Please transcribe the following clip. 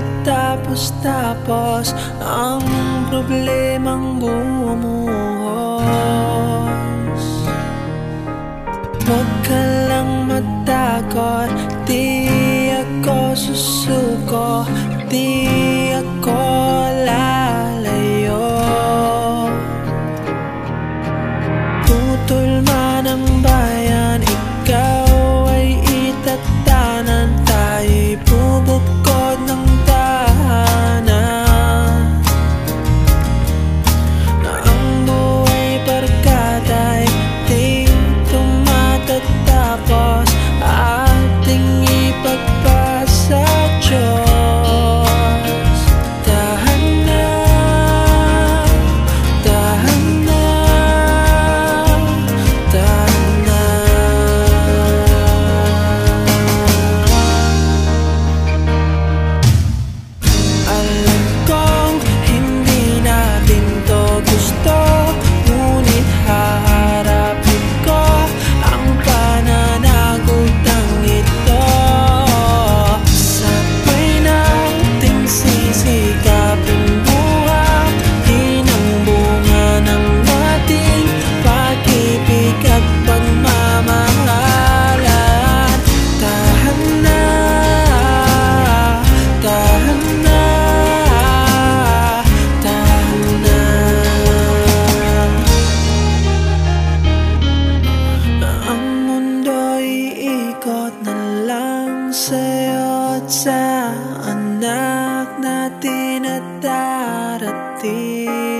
at tapos-tapos Ang problemang bumuhos. Huwag ka lang matakot Di ako susuko Di anak natin at darating.